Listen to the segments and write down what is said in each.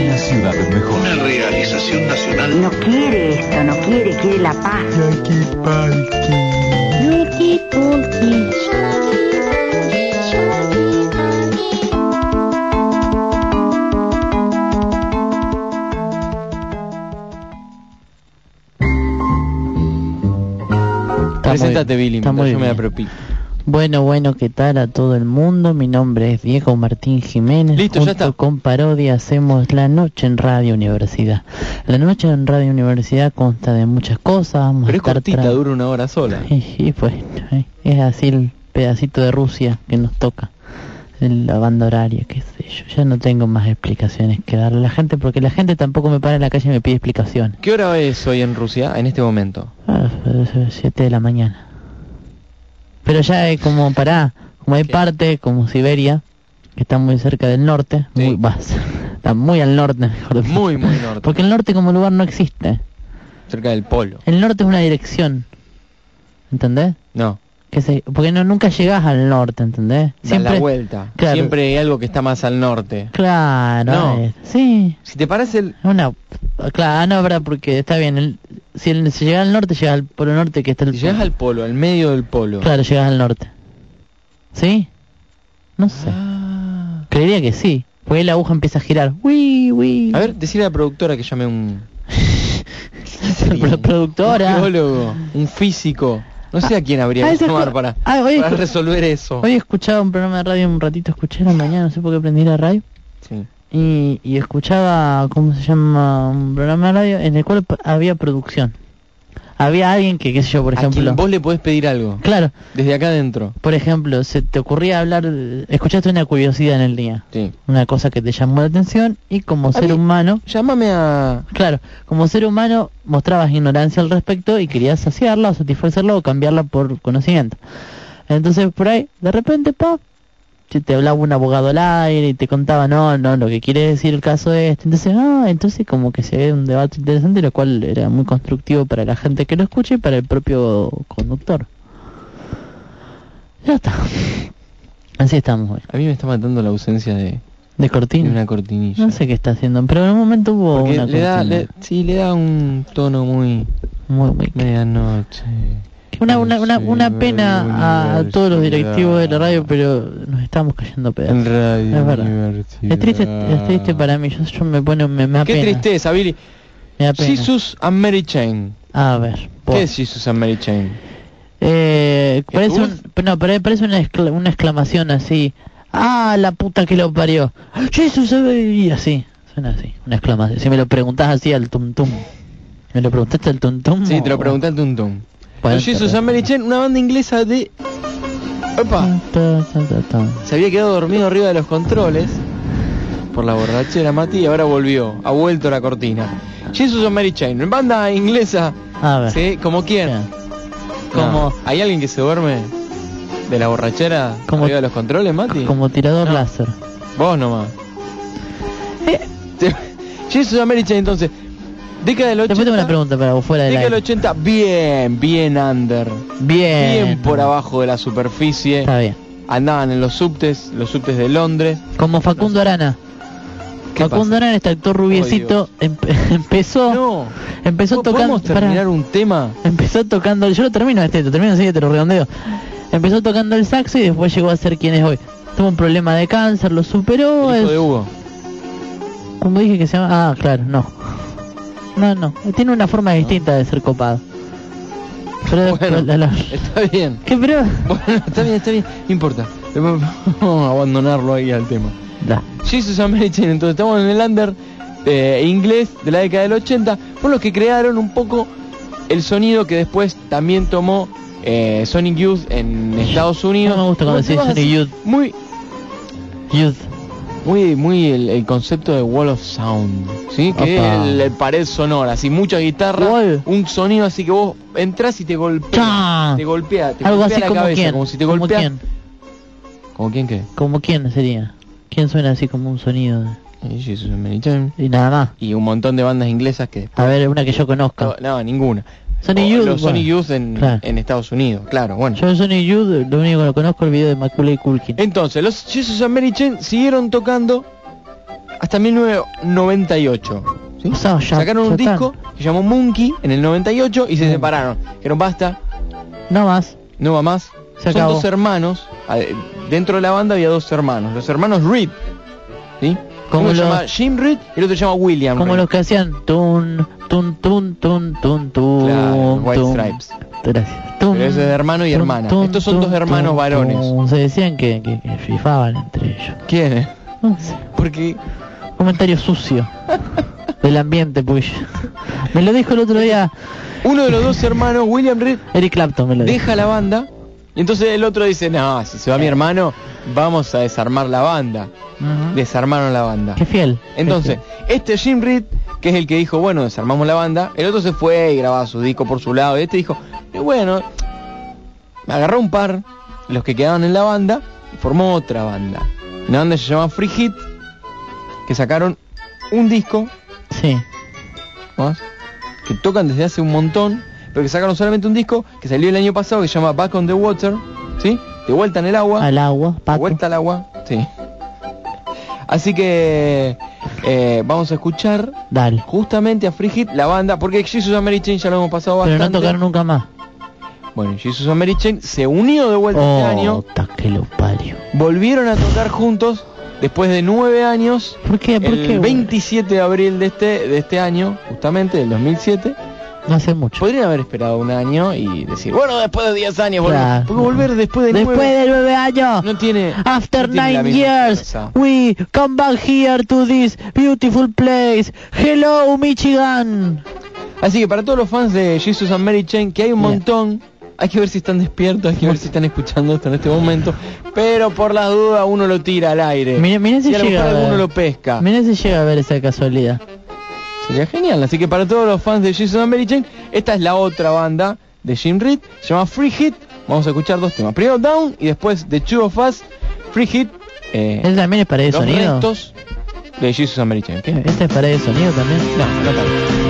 Una ciudad mejor. Una realización nacional. No quiere esto, no quiere, quiere la paz. Muy Preséntate, Billy, yo me apropio. Bueno, bueno, ¿qué tal a todo el mundo? Mi nombre es Diego Martín Jiménez. Listo, ya está. con Parodia hacemos La Noche en Radio Universidad. La Noche en Radio Universidad consta de muchas cosas. Vamos Pero a es estar cortita, tra- dura una hora sola. Y, y pues, eh, es así el pedacito de Rusia que nos toca. en La banda horaria, qué sé yo. Ya no tengo más explicaciones que darle a la gente porque la gente tampoco me para en la calle y me pide explicaciones. ¿Qué hora es hoy en Rusia, en este momento? Ah, 7 de la mañana. Pero ya es como para, como hay ¿Qué? parte, como Siberia, que está muy cerca del norte, Sí. muy, vas, está muy al norte, mejor dicho. Muy, muy norte. Porque el norte como lugar no existe. Cerca del polo. El norte es una dirección, ¿entendés? No, Que se, porque no nunca llegás al norte, ¿entendés? da la vuelta. claro. Siempre hay algo que está más al norte. Claro, No. eh, sí. Si te parece el... Una, claro, no, verdad, porque está bien. El, si, el, si llegas al norte, llegas al polo norte, que está el Si llegas al polo, al medio del polo. Claro, llegas al norte. ¿Sí? No sé. Ah. Creería que sí. Porque la aguja empieza a girar. Uy, uy. A ver, decirle a la productora que llame un... La productora. Un geólogo, un físico. No sé a quién habría Ah, que llamar para, Ah, para resolver eso. hoy escuchaba un programa de radio un ratito, escuché la mañana, no sé por qué prendí la radio. Sí. Y, y escuchaba, ¿cómo se llama? Un programa de radio en el cual había producción. Había alguien que, qué sé yo, por a quien ejemplo. vos le podés pedir algo. Claro, Desde acá adentro. por ejemplo, se te ocurría hablar, escuchaste una curiosidad en el día. Sí. Una cosa que te llamó la atención y como ser mí- humano Llámame a... Claro, como ser humano mostrabas ignorancia al respecto y querías saciarla o satisfacerla o cambiarla por conocimiento. Entonces por ahí, de repente, pa, te hablaba un abogado al aire y te contaba, no, no, lo que quiere decir el caso es este. Entonces, ah, entonces como que se ve un debate interesante, lo cual era muy constructivo para la gente que lo escuche y para el propio conductor. Ya está. Así estamos hoy. A mí me está matando la ausencia de, De de cortina. una cortinilla. No sé qué está haciendo, pero en un momento hubo Porque una le da, cortina. le- sí, le da un tono muy Muy, muy medianoche. Una, una, una, una pena a, todos los directivos de la radio, pero nos estamos cayendo a pedazos. radio Es verdad. Es triste, es triste para mí, yo, yo me pone, me, me Qué pena. tristeza, Billy. Me da pena. Jesus and Mary Chain. A ver, vos. ¿Qué es Jesus and Mary Chain? Eh, parece un, no, pare- parece una, excla- una exclamación así. Ah, la puta que lo parió. Jesús, y así. Suena así, una exclamación. Si me lo preguntás así al tum tum. ¿Me lo preguntaste al tum tum? Sí, te lo pregunté al Tuntum. Bueno, Los Jesus and Mary Chain, una banda inglesa de... Opa, se había quedado dormido arriba de los controles por la borrachera Mati y ahora volvió, ha vuelto la cortina. Jesus and Mary Chain, banda inglesa, A ver. ¿sí? ¿Como quién? Como... ¿Hay alguien que se duerme de la borrachera Como- arriba de los controles, Mati? como tirador No. láser. Vos nomás. Eh, Jesus and Mary Chain, entonces, década del 80... Después tengo una pregunta para vos fuera del Década del aire. 80, bien, bien under. Bien. Bien por abajo de la superficie. Está bien. Andaban en los subtes, los subtes de Londres. Como Facundo Arana. ¿Qué Facundo? Arana, este actor rubiecito, empe- empezó No. empezó ¿Po- tocando ¿Podemos terminar pará. un tema? empezó tocando, yo lo termino este, lo termino así, te lo redondeo. Empezó tocando el saxo y después llegó a ser quien es hoy. Tuvo un problema de cáncer, lo superó. El hijo es- de Hugo. Como dije que se llama, ah, claro, no. No, no, tiene una forma distinta de ser copado. Pero Bueno, la- la- está bien. ¿Qué pero? Bueno, está bien, está bien. No importa. Vamos a abandonarlo ahí al tema. Da. Jesus and Mary Chain, entonces estamos en el under eh, inglés de la década del 80. Fueron los que crearon un poco el sonido que después también tomó eh, Sonic Youth en Estados Unidos. No me gusta cuando decís Sonic Youth. Muy, Youth. Muy, muy el, el concepto de wall of sound, ¿sí? Que es el, el pared sonora, así mucha guitarra, Wall. un sonido así que vos entras y te golpea, te golpea, te Algo golpea así la como cabeza, quién. como si te como golpea. quién. ¿Como quién qué? Como quién sería. ¿Quién suena así como un sonido? Y nada más. Y un montón de bandas inglesas que A ver, una que yo conozca. No, no, ninguna. Sonic Youth, Los bueno. Sonic Youth en, Claro. en Estados Unidos, claro, bueno. Yo Sonic Youth, lo único que lo conozco es el video de Macaulay Culkin. Entonces, los Jesus and Mary Chain siguieron tocando hasta 1998. ¿sí? O sea, ya- Sacaron un están. disco que llamó Monkey en el 98 y se separaron. Dijeron, basta, No más. no va más. Se Son acabó. dos hermanos. Dentro de la banda había dos hermanos. Los hermanos Reed. ¿Sí? Como Uno se llama Jim Reed y el otro se llama William Como Reed. los que hacían tun, tun, tun, tun, tun, tun, Claro, White tun. Stripes. Gracias. Tun, Pero ese es de hermano y hermana. Estos son dos hermanos varones. Se decían que, que, que fifaban entre ellos. ¿Quién es? No sé. Porque Comentario sucio del ambiente, pues. Me lo dijo el otro día uno de los dos hermanos, William Reed, Eric Clapton, me lo dijo. deja la banda y entonces el otro dice, no, si se va mi hermano, vamos a desarmar la banda. Desarmaron la banda. Qué fiel. qué Entonces, fiel. este Jim Reed, que es el que dijo, bueno, desarmamos la banda, el otro se fue y grababa su disco por su lado, y este dijo, y bueno, agarró un par, los que quedaban en la banda, y formó otra banda. Una banda que se llama Free Hit, que sacaron un disco, Sí. más, que tocan desde hace un montón, pero que sacaron solamente un disco que salió el año pasado que se llama Back on the Water, ¿sí? De vuelta en el agua. Al agua, De vuelta al agua, sí. Así que eh, vamos a escuchar Dale. justamente a Free Hit, la banda, porque Jesus and Mary Chain ya lo hemos pasado Pero bastante. no tocaron nunca más. Bueno, Jesus and Mary Chain se unió de vuelta este Oh, año, ta que lo parió. volvieron a tocar juntos después de nueve años. ¿Por qué? ¿Por el qué? 27 de abril de este, de este año, justamente del 2007, No hace mucho. podrían haber esperado un año y decir, bueno, después de 10 años, volver. Claro. porque volver después de Después nueve de nueve años. no tiene After no tiene la nine misma years, fuerza. we come back here to this beautiful place. Hello, Michigan. Así que para todos los fans de Jesus and Mary Chain, que hay un montón, hay que ver si están despiertos, hay que ver si están escuchando esto en este momento, pero por las dudas uno lo tira al aire. Mira, mira si llega a ver. alguno lo pesca. Mira si llega a ver esa casualidad. Sería genial. Así que para todos los fans de Mary Chain, esta es la otra banda de Jim Reed, se llama Free Hit. Vamos a escuchar dos temas. Primero Down y después The Two of Us, Free Hit. eh, ¿Él también es pared de los sonido? restos de Jesus. ¿Qué? ¿Este es pared de sonido también? No, no tanto.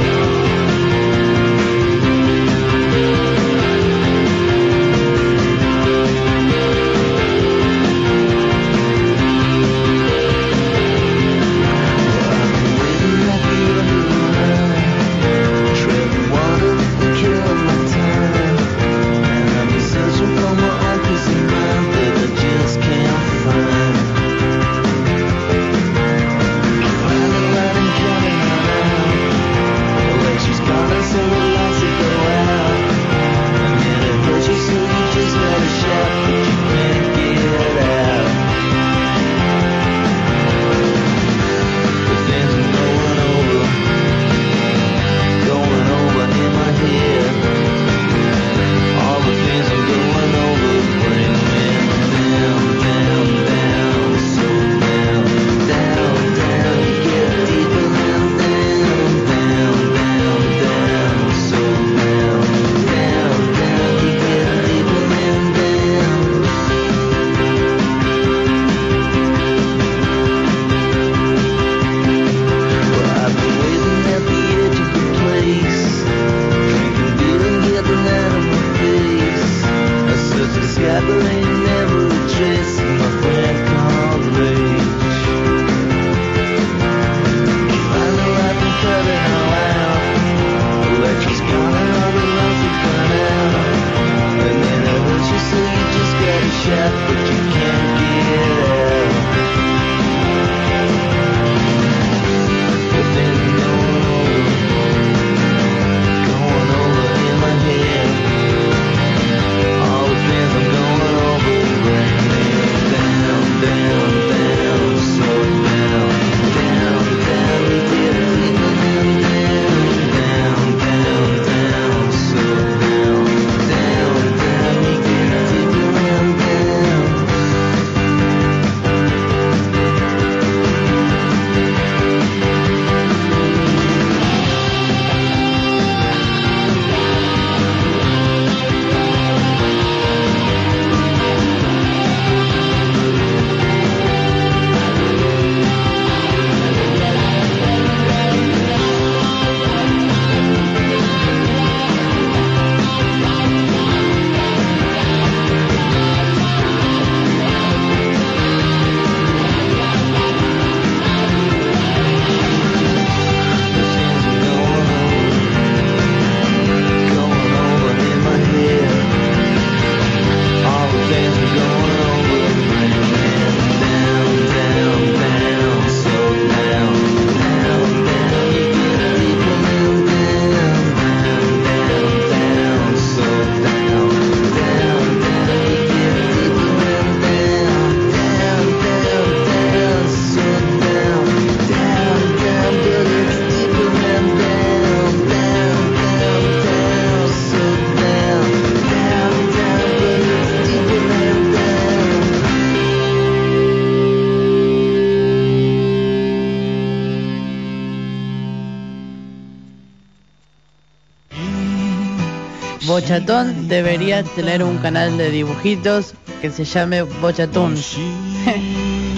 Bochatón debería tener un canal de dibujitos que se llame Bochatón.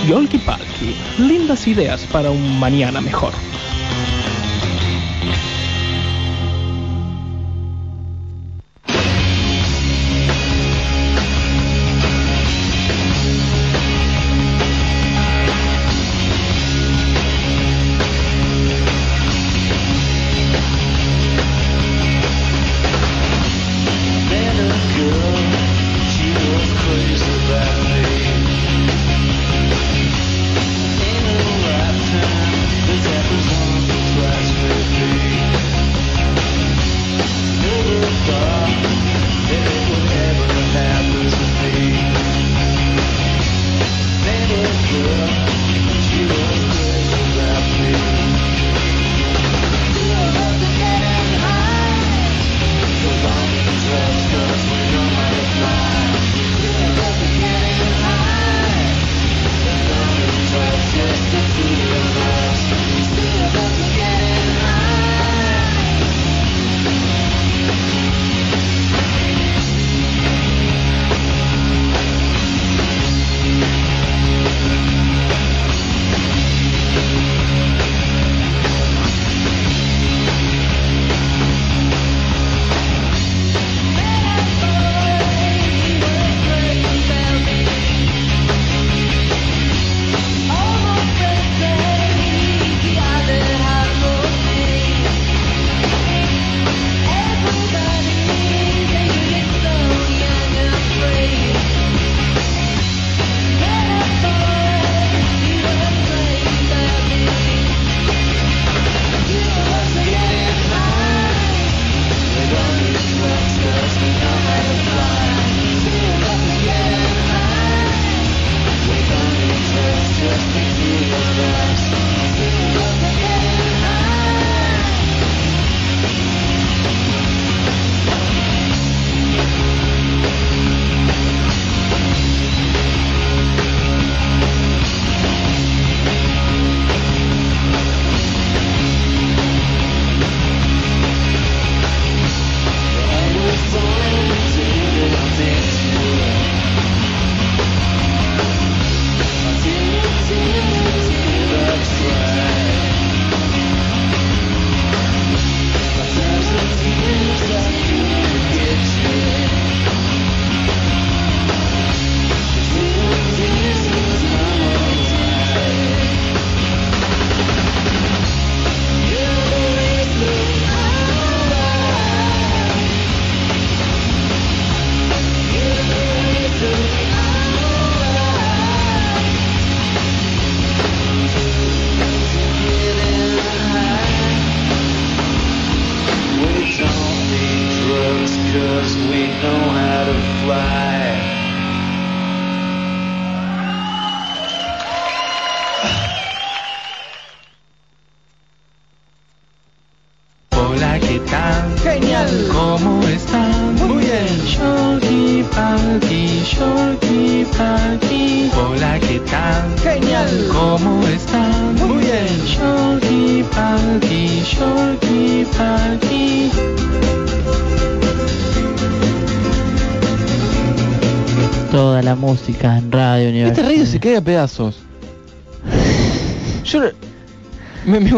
Yolki Palki, lindas ideas para un mañana mejor.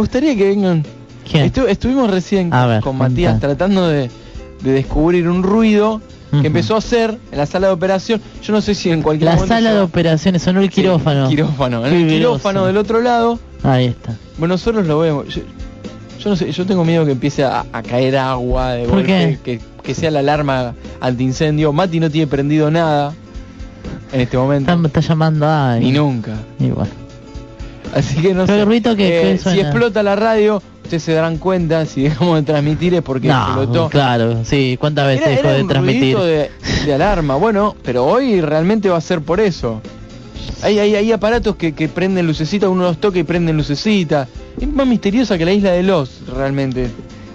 Gustaría que vengan. ¿Quién? Estu- estuvimos recién A ver, con Matías tratando de, de descubrir un ruido que empezó a hacer en la sala de operación. Yo no sé si en cualquier La momento sala de operaciones, sonó el Sí, quirófano. quirófano. En el quirófano del otro lado. Ahí está. Bueno, nosotros lo vemos. Yo, yo no sé, yo tengo miedo que empiece a, a caer agua de ¿Por golpe? Que, que sea la alarma antiincendio. Mati no tiene prendido nada en este momento. Está, está llamando a Ni nunca. Bueno. Así que no Pero sé. el ruido que- Eh, si explota la radio, ustedes se darán cuenta si dejamos de transmitir es porque explotó. Claro, sí. ¿Cuántas veces Era, dejó era de un transmitir? de, de alarma, bueno, pero hoy realmente va a ser por eso. Hay, hay, hay aparatos que, que prenden lucecita, uno los toca y prenden lucecita. Es más misteriosa que la isla de los, realmente,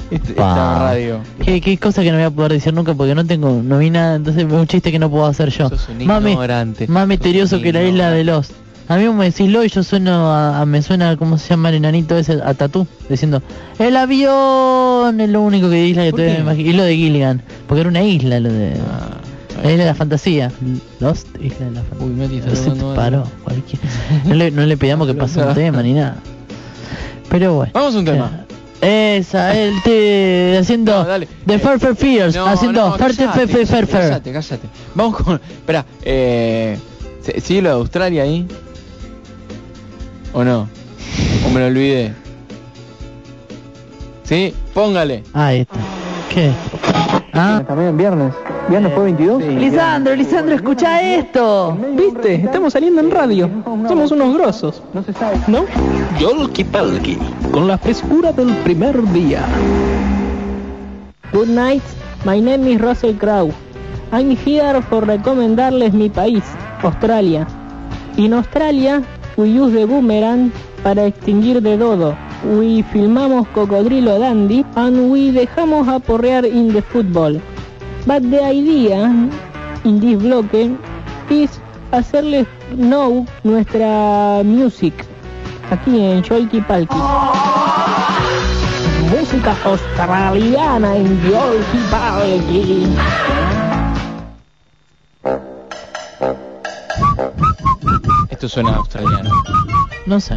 este- esta radio. ¿Qué, qué cosa que no voy a poder decir nunca porque no tengo, no vi nada, entonces es un chiste que no puedo hacer yo. Sos un Más, ignorante. más misterioso que la isla de los. A mí me decís lo y yo sueno a, a- me suena, ¿cómo se llama el enanito ese? A Tatú, diciendo, el avión es lo único que isla que ¿Por te imagino. Y lo de Gilligan, porque era una isla lo de... Ah, la isla de la fantasía. Lost, isla de la fantasía. Uy, No se tomando te paró, cualquier... no, le, no le pedamos que pase un tema ni nada. Pero bueno. Vamos a un tema. Esa, el te haciendo No. The Eh, Fur Fur Fears, No, haciendo no, cállate, Fe Fer Fer. Cállate, cállate. Vamos con... Espera, eh... ¿se- ¿Sigue lo de Australia ahí? ¿O no? ¿O me lo olvidé? ¿Sí? Póngale. Ahí está. ¿Qué? Ah, También viernes. ¿Viernes fue 22? Lisandro, Lisandro, escucha esto. ¿Viste? Estamos saliendo en radio. Somos unos grosos. No se sabe. ¿No? Yolki Palki, con la frescura del primer día. Good night, my name is Russell Crowe. I'm here for recomendarles mi país, Australia. In Australia, we use the boomerang para extinguir de dodo. We filmamos Cocodrilo Dandy and we dejamos aporrear in the football. But the idea in this bloque is hacerles know nuestra music aquí en Cholky Palki. Música australiana en Cholky Palki. Esto suena australiano. no sé.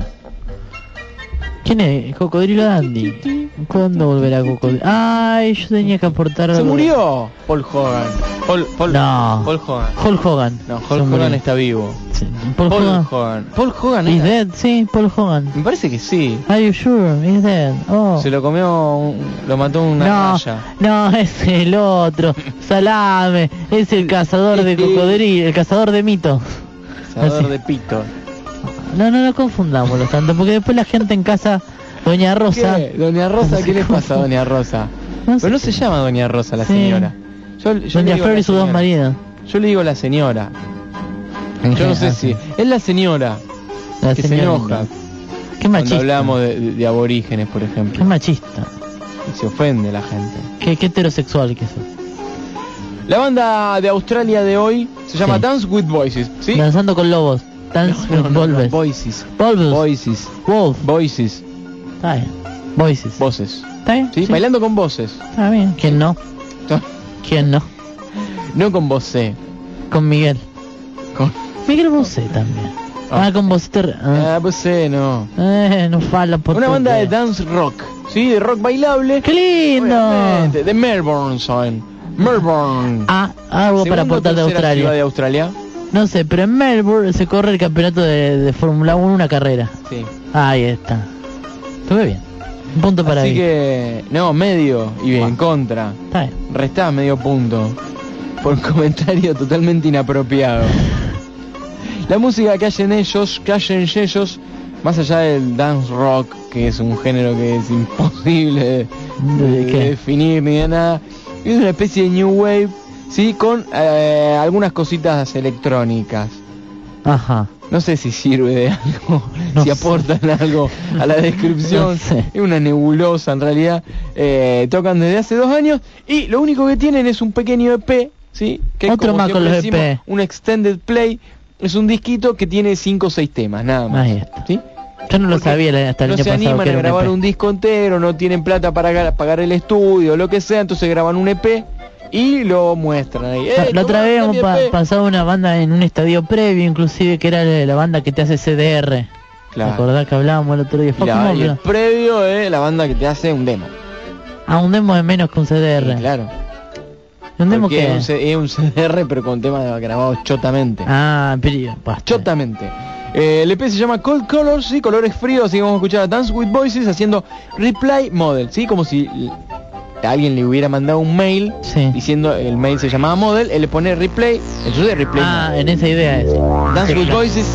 ¿Quién es? Cocodrilo Dandy. ¿Cuándo volverá Cocodrilo? Ay, yo tenía que aportar ¡Se murió! Paul Hogan. Paul, Paul, No. Paul Hogan. Hulk Hogan. No, murió. Hogan está vivo. Sí, Paul, Paul Hogan. Hogan. Paul Hogan Is dead, sí, Paul Hogan. Me parece que sí. Are you sure? Is dead. Oh. Se lo comió, un- lo mató una no, raya. no, es el otro. Salame. Es el cazador de cocodrilo, el cazador de mitos. Así. de pito. No, no, no confundámoslo tanto, porque después la gente en casa, Doña Rosa, ¿Qué? Doña Rosa, ¿qué le pasa a Doña Rosa? No Pero no se llama Doña Rosa la Sí. señora. Yo, Doña Flor y sus dos maridos. Yo le digo la señora. Yo no sé si... Es la señora La que se señora enoja. Qué Cuando machista. hablamos de, de- de aborígenes, por Qué ejemplo. machista. Y se ofende la gente. Qué, qué heterosexual que sos. La banda de Australia de hoy se llama Sí. Dance with Voices. ¿Sí? Danzando con lobos. Dance No, with no, no. Voices. Wolves. Voices. Wolf. Voices. Está bien. Voices. Voces. ¿Está bien? ¿Sí? Bailando con voces. Está bien. ¿Quién no? ¿Quién no? No con vocé. Con Miguel. Con... Miguel Bosé también. Ah. Ah, con Bosé. ter- Ah. Ah, vocé no. Eh, no falla por Una banda de dance rock. ¿Sí? De rock bailable. ¡Qué lindo! Obviamente, De Melbourne son. Melbourne. Ah, algo para aportar de ciudad de Australia. Australia. No sé, pero en Melbourne se corre el campeonato de, de Fórmula 1, una carrera. Sí. Ahí está. Estuve bien. Un punto para Así que, no, medio y en contra. Está bien. Restás medio punto. Por un comentario totalmente inapropiado. La música que hacen ellos, que hacen ellos, más allá del dance rock, que es un género que es imposible de, ¿De definir ni de nada, es una especie de new wave, sí, con eh, algunas cositas electrónicas. Ajá. No sé si sirve de algo, No si sé. aportan algo a la descripción. No sé. Es una nebulosa en realidad. Eh, tocan desde hace dos años y lo único que tienen es un pequeño EP, ¿sí? Que es Otro como más con los decimos, EP. Un extended play. Es un disquito que tiene cinco o seis temas, nada más. Ahí está. ¿sí? Yo no lo sabía hasta el no año se pasado animan que a un grabar EP. un disco entero, no tienen plata para ga- pagar el estudio, lo que sea, entonces graban un EP y lo muestran ahí. ¡Eh, La otra vez pa- EP! pasado una banda en un estadio previo, inclusive que era la banda que te hace CDR. ¿Te Claro. que hablábamos el otro día? La- y el previo es la banda que te hace un demo. Ah, un demo es menos que un CDR. Sí, claro. Es un, CDR pero con temas grabados chotamente. Ah, basta. Chotamente. Eh, el EP se llama Cold Colors, sí, colores fríos, que vamos a escuchar a Dance with Voices haciendo Reply Model, sí, como si a alguien le hubiera mandado un mail Sí. diciendo el mail se llamaba Model, él le pone Replay, entonces Replay Ah, Model. en esa idea es. Dance with. Voices.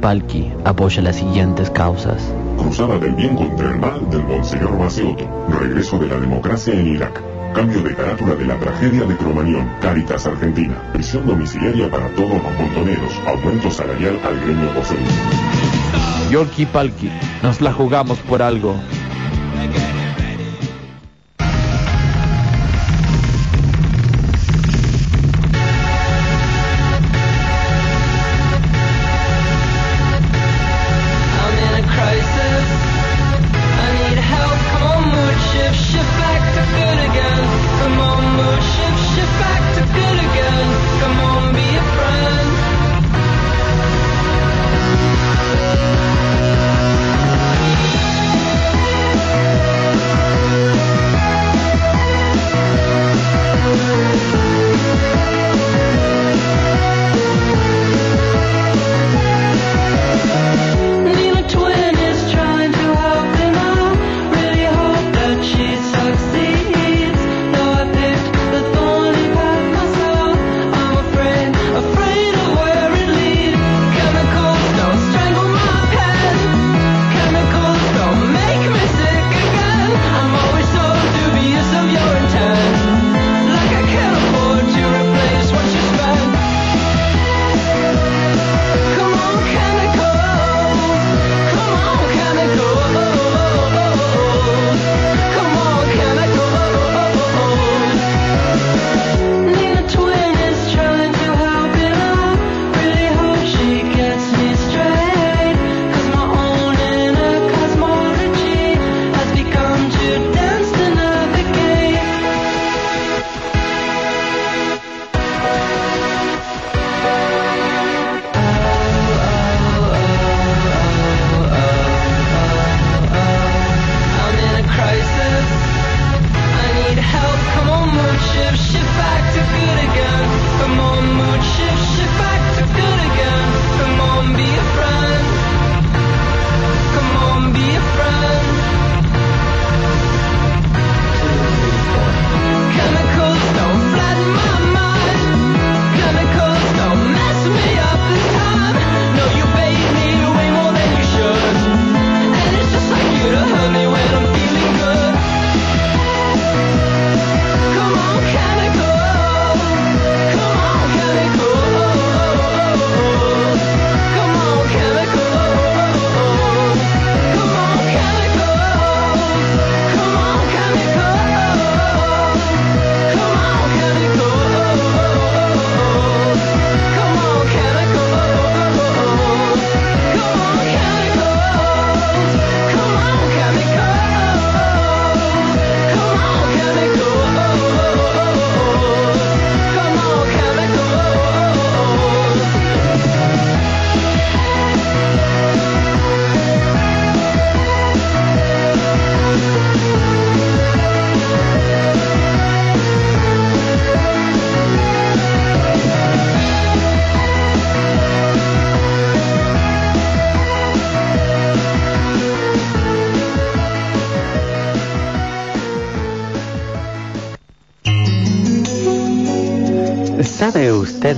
Palki apoya las siguientes causas. Cruzada del bien contra el mal del Monseñor Maceoto. Regreso de la democracia en Irak. Cambio de carátula de la tragedia de Cromañón. Caritas Argentina. Prisión domiciliaria para todos los montoneros. Aumento salarial al gremio docente. Yorkie Palki, nos la jugamos por algo.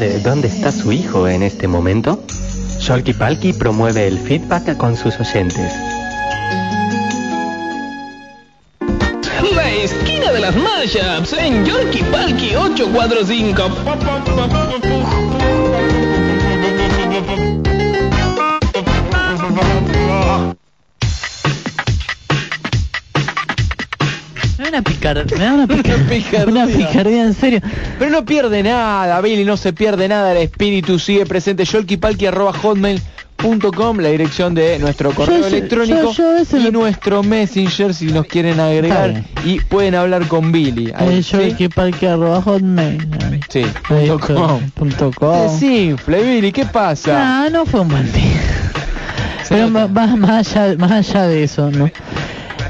¿Sabe usted dónde está su hijo en este momento? Sholky Palki promueve el feedback con sus oyentes. La esquina de las mashups en Yolki Palki 845. Me da una picardía, me da una picardía, una picardía en serio. Pero no pierde nada, Billy, no se pierde nada, el espíritu sigue presente. Yolkipalki.hotmail.com, la dirección de nuestro correo Yo- electrónico yo- yo y nuestro messenger si nos quieren agregar y pueden hablar con Billy. Ahí, Eh, yo ¿sí? hotmail. Sí, ahí punto com. punto com. Desinfle, Billy, ¿qué pasa? No, no fue un buen día. Pero más, allá, más allá de eso, ¿no?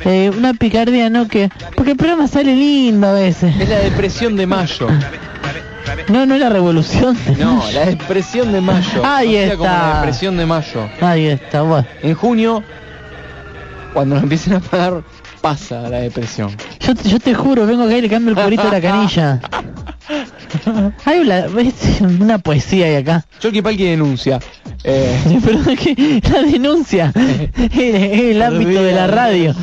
Eh, una picardía, ¿no? Que, porque el programa sale lindo a veces. Es la depresión de mayo. No, no es la revolución. de No, mayo. la depresión de mayo. Ahí como la está. depresión de mayo. Ahí está, bueno. En junio, cuando nos empiecen a pagar, pasa la depresión. Yo, te- yo te juro, vengo acá y le cambio el cubrito de la canilla. Hay una, una poesía ahí acá. Choki Palki denuncia. Eh, Pero es que la denuncia es el ámbito de la radio.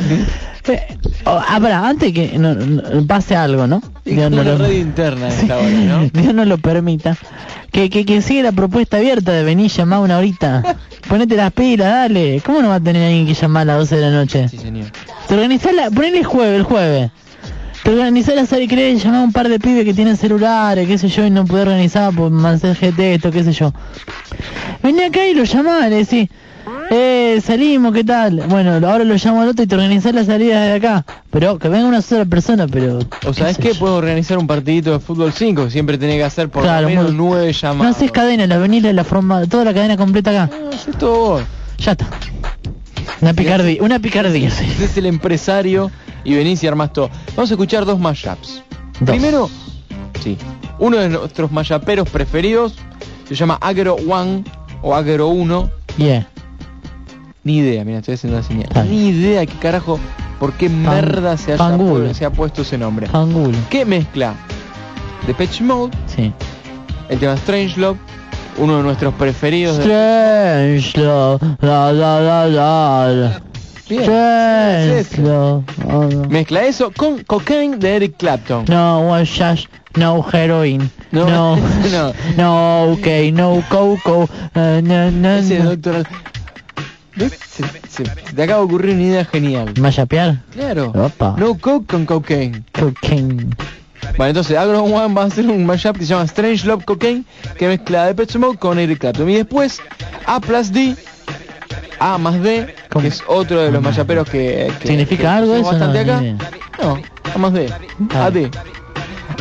Oh, ah, antes que no, no- pase algo, ¿no? Dios no lo- radio interna esta hora, ¿no? Dios no lo permita. Que, que, que sigue la propuesta abierta de venir llamar una horita. Ponete las pilas, dale. ¿Cómo no va a tener alguien que llamar a las 12 de la noche? Sí, señor. Te organizás la... Ponele el jueves, el jueves. Te organizás la serie, querés llamar a un par de pibes que tienen celulares, qué sé yo, y no poder organizar por mensaje de texto, qué sé yo. Vení acá y lo llamás, le decís, eh, salimos, ¿qué tal? Bueno, ahora lo llamo al otro y te organizás la salida de acá. Pero que venga una sola persona, pero... O sé qué, yo. puedo organizar un partidito de fútbol 5, siempre tenés que hacer por Claro, lo menos nueve No llamadas. haces cadena, la venís la forma, toda la cadena completa acá. No, haces todo vos. Ya está. Una picardía, una picardía, sí. Sos el empresario y venís y armás todo. Vamos a escuchar dos mashups. Dos. Primero, sí, uno de nuestros mashuperos preferidos se llama Agro One o Agro 1. Yeah. Ni idea, mira, estoy haciendo una señal. Ni idea qué carajo, por qué merda se, haya Pangulo. pu- se ha puesto ese nombre. Angulo. ¿Qué mezcla? Depeche Mode, Sí. el tema Strange Love, uno de nuestros preferidos. de- Strange love, la la la la la. Bien. Eso. oh, no. Mezcla eso con Cocaine de Eric Clapton. No one no heroin. No, No, no. no, okay, no coco. uh, no, no, Ese no. doctor... ¿Ves? Se, se- se te acaba de ocurrir una idea genial. ¿Mayapear? Claro. Opa. No coke con cocaine. Cocaine. Bueno, entonces Agro One va a hacer un mashup que se llama Strange Love Cocaine que mezcla Depeche Mode con Eric Clapton. Y después A plus D, A más D, ¿Cómo? que es otro de los mashuperos que, que- ¿Significa que algo eso? bastante No, acá. No, A más D. AD.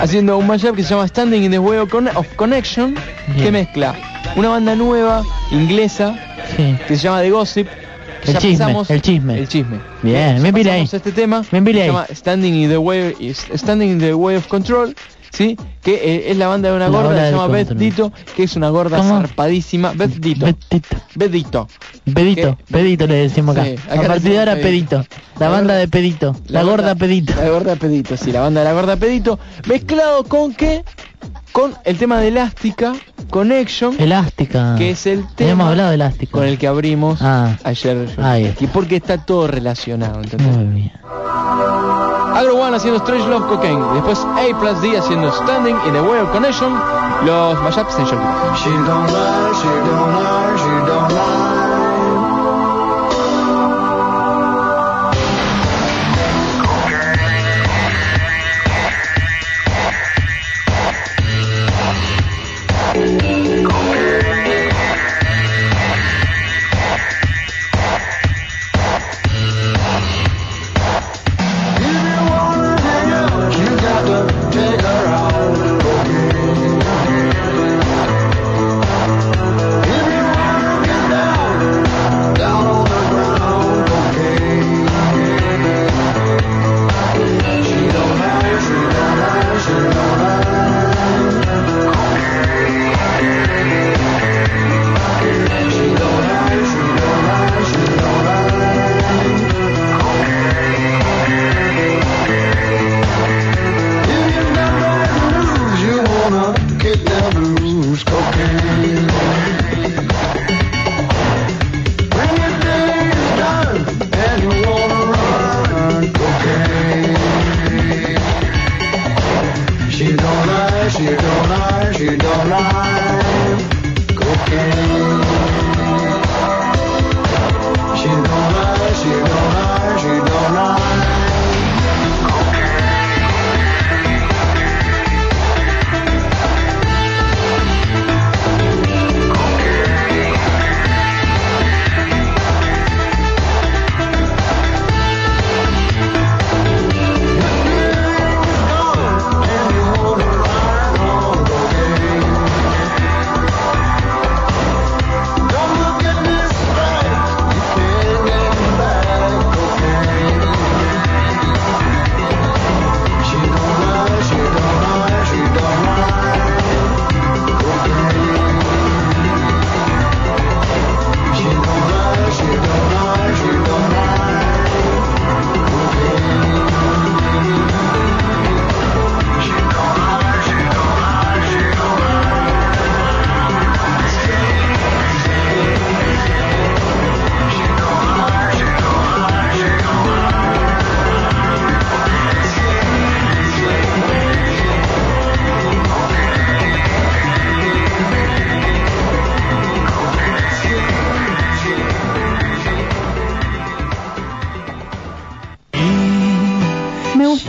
Haciendo un mashup que se llama Standing in the Way of, Conne- of Connection que mezcla una banda nueva, inglesa, Sí. que se llama The Gossip. que El chisme, pasamos- el chisme. El chisme. Bien, Ya ahí. pasamos este tema. Ahí. llama Standing in the Way is- Standing in the Way of Control, ¿sí? Que eh, es la banda de una La gorda que se llama Beth. Dito, que es una gorda ¿Cómo? zarpadísima. Beth Dito. Pedito. Beth Dito. Pedito, pedito le decimos acá. Sí, acá a partir de ahora pedito. La La banda gorda- de pedito. La, gorda pedito. La gorda Pedito, sí, la banda de la gorda Pedito. Mezclado con qué? Con el tema de Elástica, Connection, Elástica. que es el tema Hemos hablado de elástica. con el que abrimos Ah. ayer. Y porque está todo relacionado, ¿entendés? Muy bien. Agro One haciendo Strange Love Cocaine. Después A plus D haciendo Standing in the Way of Connection. Los mashups en Shorty. Don't this right, you can't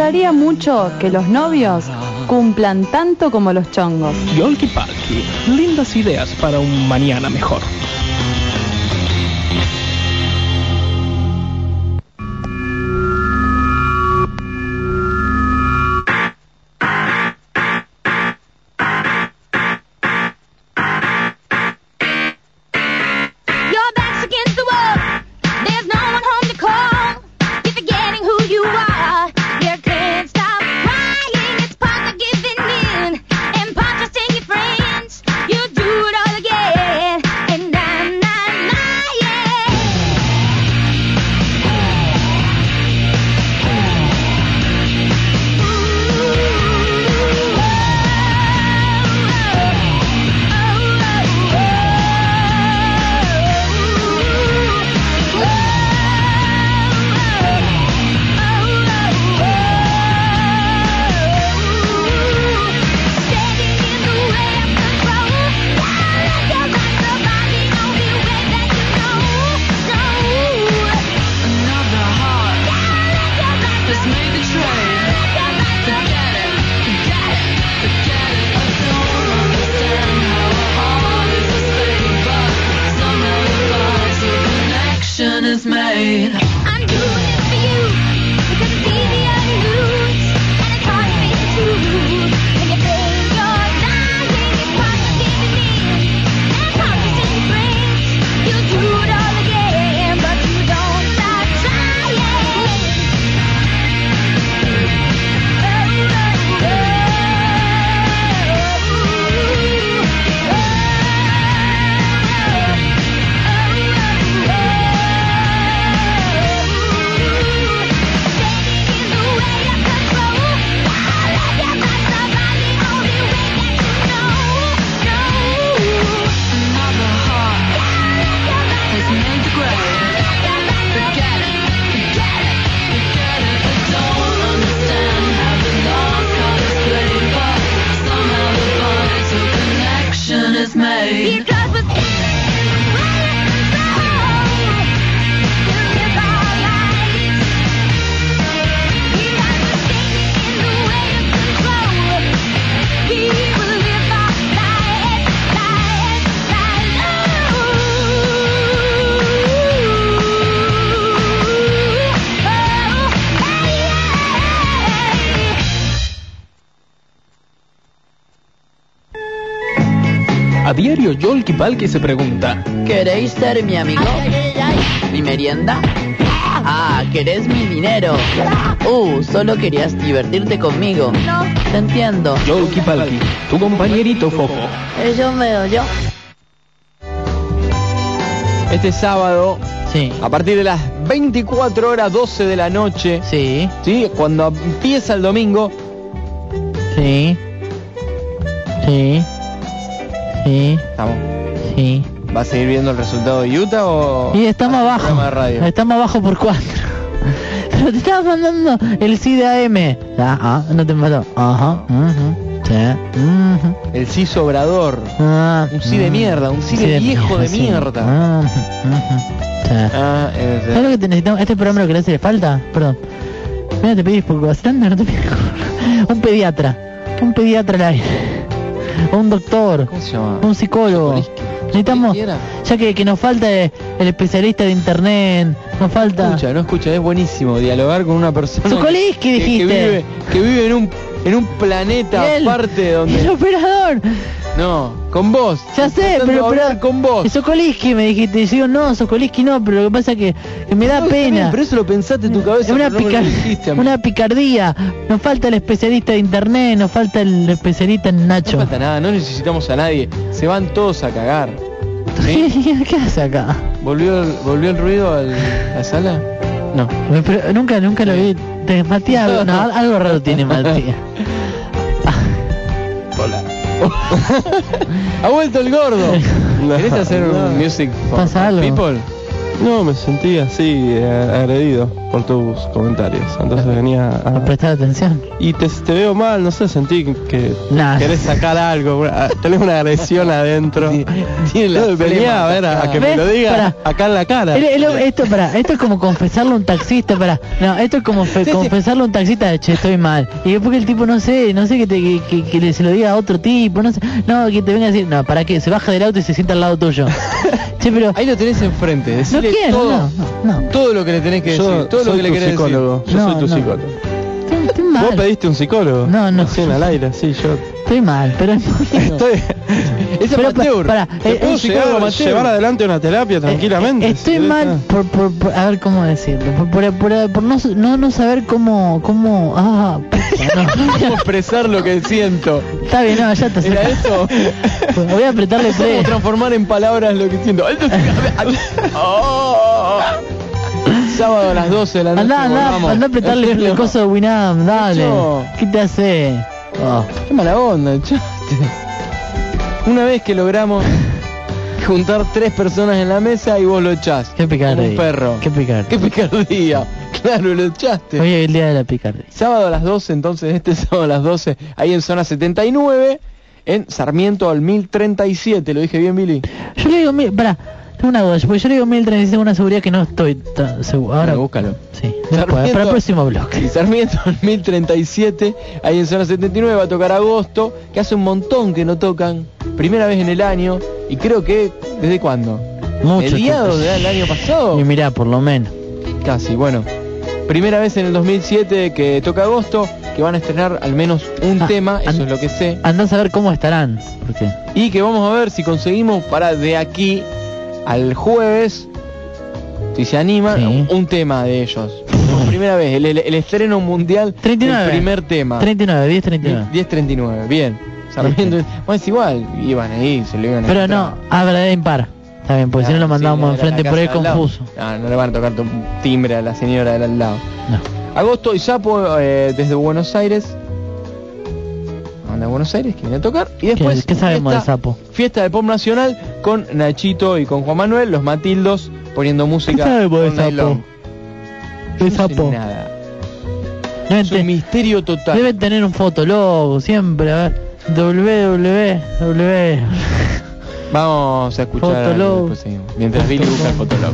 gustaría mucho que los novios cumplan tanto como los chongos. Yolki Palki, lindas ideas para un mañana mejor. Yolki Palki se pregunta, ¿Queréis ser mi amigo? ¿Mi merienda? Ah, ¿querés mi dinero? Uh, solo querías divertirte conmigo. No. Te entiendo. Yolki Palki, tu compañerito fofo. Yo veo yo. Este sábado, Sí. a partir de las 24 horas 12 de la noche, Sí, ¿sí? Cuando empieza el domingo, sí. Sí. Sí. estamos. Sí. ¿Va a seguir viendo el resultado de Utah o...? Y estamos abajo. Estamos abajo por cuatro. Pero te estaba mandando el sí de AM. Ah, ah, no te mató. Ajá. ujú, sí, ujú. El sí sobrador. Ah, Un sí de mierda, un sí de viejo de sí. mierda. Ah, ujú, sí. Ah, eh, ¿Sabes lo que te necesitamos? Este programa lo que le hace le falta, perdón. Mira, te pedís poco bastante, no te pedís Un pediatra. Un pediatra al aire. Un doctor. ¿Cómo se llama? Un psicólogo. Necesitamos, ya que, que nos falta el, el especialista de internet, nos falta... Escucha, no escucha, es buenísimo dialogar con una persona que, que dijiste. vive, que vive en un en un planeta aparte El donde operador. no, con vos. Ya sé, pero, pero con vos. Y Sokolisky me dijiste, y yo digo, no, Sokolisky no, pero lo que pasa es que, que me da No, está bien, pena. pero eso lo pensaste en tu cabeza, una, no picar- dijiste una picardía. Nos falta el especialista de internet, nos falta el especialista en No Nacho. falta nada, no necesitamos a nadie. Se van todos a cagar. ¿Sí? ¿Qué hace acá? ¿Volvió, el- ¿Volvió el ruido a la sala? No. Pero nunca, nunca lo vi. Te- Matías, algo, no, algo raro tiene Matías. Hola. ha vuelto el gordo. ¿Querés hacer un music for ¿Pasa algo? people? No, me sentí así, eh, agredido. Por tus comentarios. Entonces venía a... prestar atención. Y te, te veo mal, no sé, sentí que Nah. querés sacar algo, una- tenés una agresión adentro. tiene la Yo venía a ver, a, a que me lo diga acá en la cara. El- el- esto, para, esto es como confesarle a un taxista, para, no, esto es como fe- confesarle a un taxista, che, estoy mal. Y después que el tipo, no sé, no sé que, te, que, que- que le- se lo diga a otro tipo, no sé, no, que te venga a decir, no, para que se baja del auto y se sienta al lado tuyo. che, pero... Ahí lo tenés enfrente, No decirle quiero, todo, no, no, no. todo lo que le tenés que Yo decir, todo lo soy que le querés psicólogo, decir. yo No, soy tu no. psicólogo. Estoy, estoy mal. ¿Vos pediste un psicólogo? No, no. Sí, en al aire, sí, yo... Estoy mal, pero... Estoy... Es Pero, amateur. para, Te eh, puedo psicólogo amateur. llevar adelante una terapia tranquilamente. Estoy si mal querés, por, por, por- a ver cómo decirlo, por, por, por- por no, no, no saber cómo, cómo, ah, puta, no. ¿Cómo expresar lo que siento? está bien, no, ya te ¿Era eso? Voy a apretarle ¿Cómo play. transformar en palabras lo que siento? Oh. Sábado a las 12 de la noche. Andá, andá, andá a apretarle el coso de Winamp, dale. ¿Qué te hace? Oh. Qué mala onda, chaste. Una vez que logramos juntar tres personas en la mesa y vos lo echás. Qué picardía. Un perro. Qué picardía. Qué picardía. Claro, lo echaste. Hoy es el día de la picardía. Sábado a las 12, entonces este sábado a las 12, ahí en zona 79, en Sarmiento al 1037, ¿lo dije bien, Billy? Yo le digo, mil, pará, tengo una duda, porque yo le digo 1036 con una seguridad que no estoy tan seguro. Ahora, Bueno, búscalo. sí, después, para el próximo bloque. Y Sarmiento al 1037, ahí en zona 79 va a tocar agosto, que hace un montón que no tocan, primera vez en el año, y creo que, ¿desde cuándo? Mucho ¿Mediados del año pasado? Y mirá, por lo menos. Casi, bueno. Primera vez en el 2007 que toca agosto, que van a estrenar al menos un Ah, tema, eso es lo que sé. Andás a ver cómo estarán, Y que vamos a ver si conseguimos para de aquí al jueves, si se animan, Sí. un, un tema de ellos. Por primera vez, el, el- el estreno mundial 39. del primer tema. 39, 10, 39. 10.39, bien. Sarmiento, bueno, es igual, iban ahí, se lo iban a Pero encontrar. no, ah, verdad, impar. Está bien, porque si no lo Ah, mandábamos sí, enfrente por ahí confuso. No, no le van a tocar tu- timbre a la señora del al lado. No. Agosto y Sapo eh, desde Buenos Aires. Anda a Buenos Aires, que viene a tocar. Y después ¿Qué, qué sabemos de fiesta, Sapo? fiesta de pop nacional con Nachito y con Juan Manuel, los Matildos, poniendo música. ¿Qué sabemos de night Sapo? De No sé Sapo. nada. Deben, Es un te- misterio total. deben tener un fotologo siempre, a ver. www, w. Vamos a escuchar. Fotolog. después seguimos. Mientras Billy busca el fotolog.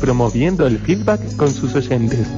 Promoviendo el feedback con sus oyentes.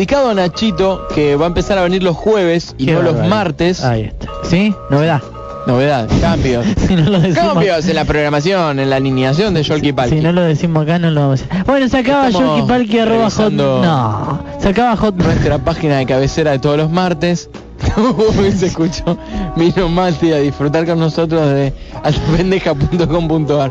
Dedicado a Nachito, que va a empezar a venir los jueves y Qué no los martes. Ahí está. ¿Sí? Novedad. Novedad, cambios. Si no lo decimos, cambios en la programación, en la alineación de Yolki Palki. si no lo decimos acá no lo vamos a. Bueno, se acaba Estamos Yoki Palki arroba hot. No. Se acaba hot. Nuestra página de cabecera de todos los martes. Uy, se escuchó. Vino Mati a disfrutar con nosotros de altapendeja.com.ar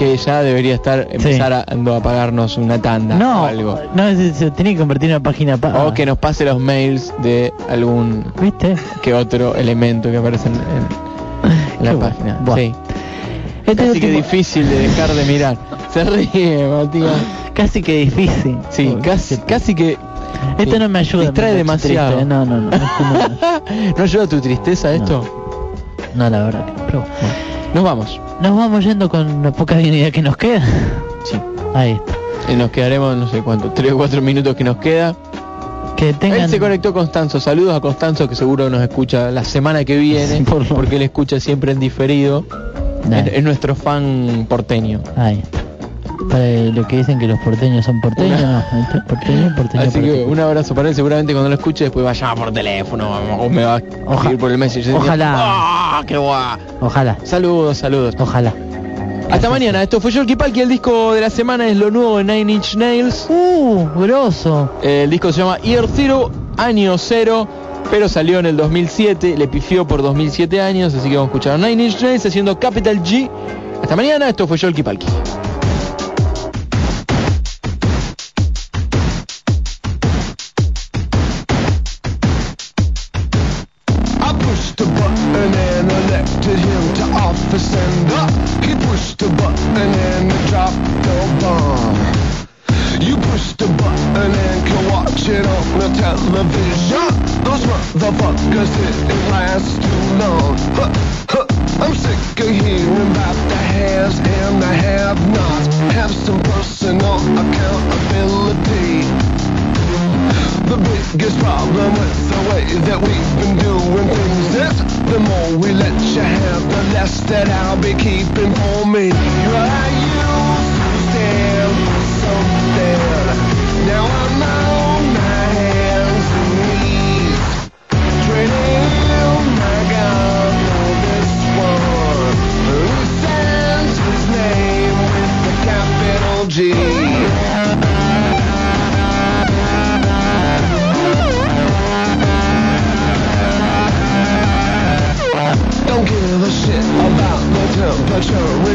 que ya debería estar empezando a pagarnos una tanda No, o algo. no, se, se tiene que convertir en una página pa O que nos pase los mails de algún ¿Viste? que otro elemento que aparece en, la Qué bueno. página. Buah. Sí. Este Así que difícil de dejar de mirar. Se ríe, Matías. Casi que difícil. Sí, casi, casi que Esto no me ayuda. Distrae me demasiado. triste. No, no, no, ¿No ayuda tu tristeza esto? No, la verdad que no. Pero bueno. Nos vamos. Nos vamos yendo con la poca dignidad que nos queda. Sí. Ahí está. Y nos quedaremos, no sé cuánto, tres o cuatro minutos que nos queda. Que tengan... Él se conectó Constanzo. Saludos a Constanzo que seguro nos escucha la semana que viene. Por favor. porque él escucha siempre en diferido. Es, es nuestro fan porteño. Ahí está. Para lo que dicen que los porteños son porteños. Ahí está, Porteño, porteño, Así que porteño. un abrazo para él. Seguramente cuando lo escuche después va a llamar por teléfono o me va a escribir por el Messenger. Ojalá. ¡Ah, qué guay! Ojalá, Saludos, saludos. ojalá. Hasta mañana. Esto fue Yolki Palki. El disco de la semana es lo nuevo de Nine Inch Nails. Uh, grosso. El disco se llama Year Zero, año cero, pero salió en el 2007, le pifió por 2007 años, así que vamos a escuchar a Nine Inch Nails haciendo Capital G. Hasta mañana, esto fue Yolki Palki. Television. Those motherfuckers didn't last too long. Huh, huh. I'm sick of hearing about the haves and the have-nots. Have some personal accountability. The biggest problem with the way that we've been doing things is the more we let you have, the less that I'll be keeping for me. I used to stand for something. Now I'm on my hands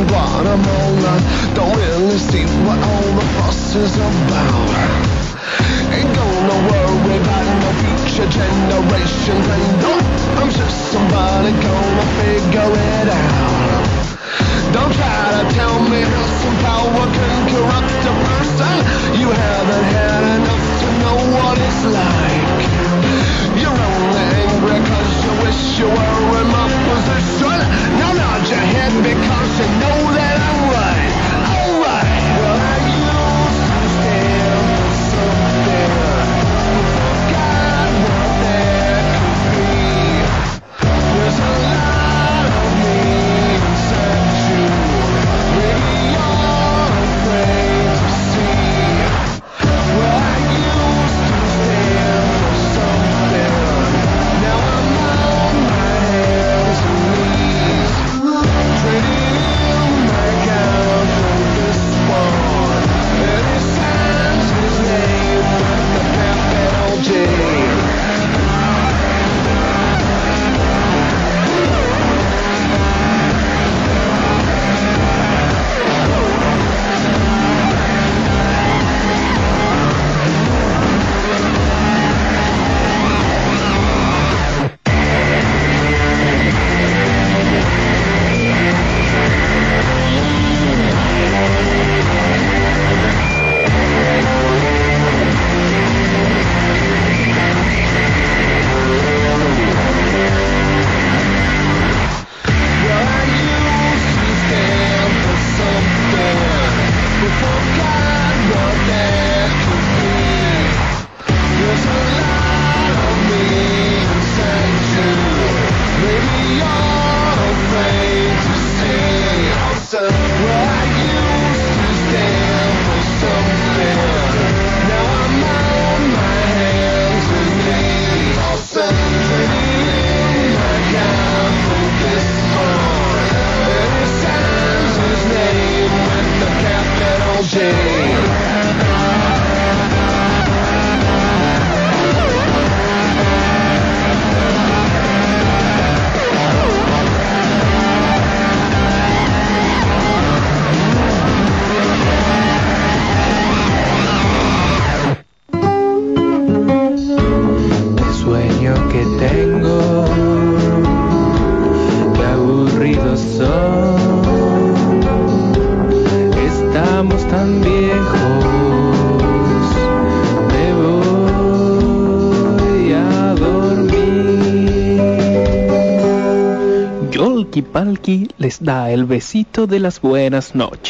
Guatemala. Don't really see what all the fuss is about. Ain't gonna worry about no future generations and oh, I'm sure somebody gonna figure it out. Don't try to tell me how some power can corrupt a person. You haven't had enough to know what it's like. You're only angry cause you wish you were in my position. Now nod your head because you know that I'm right. Palki les da el besito de las buenas noches.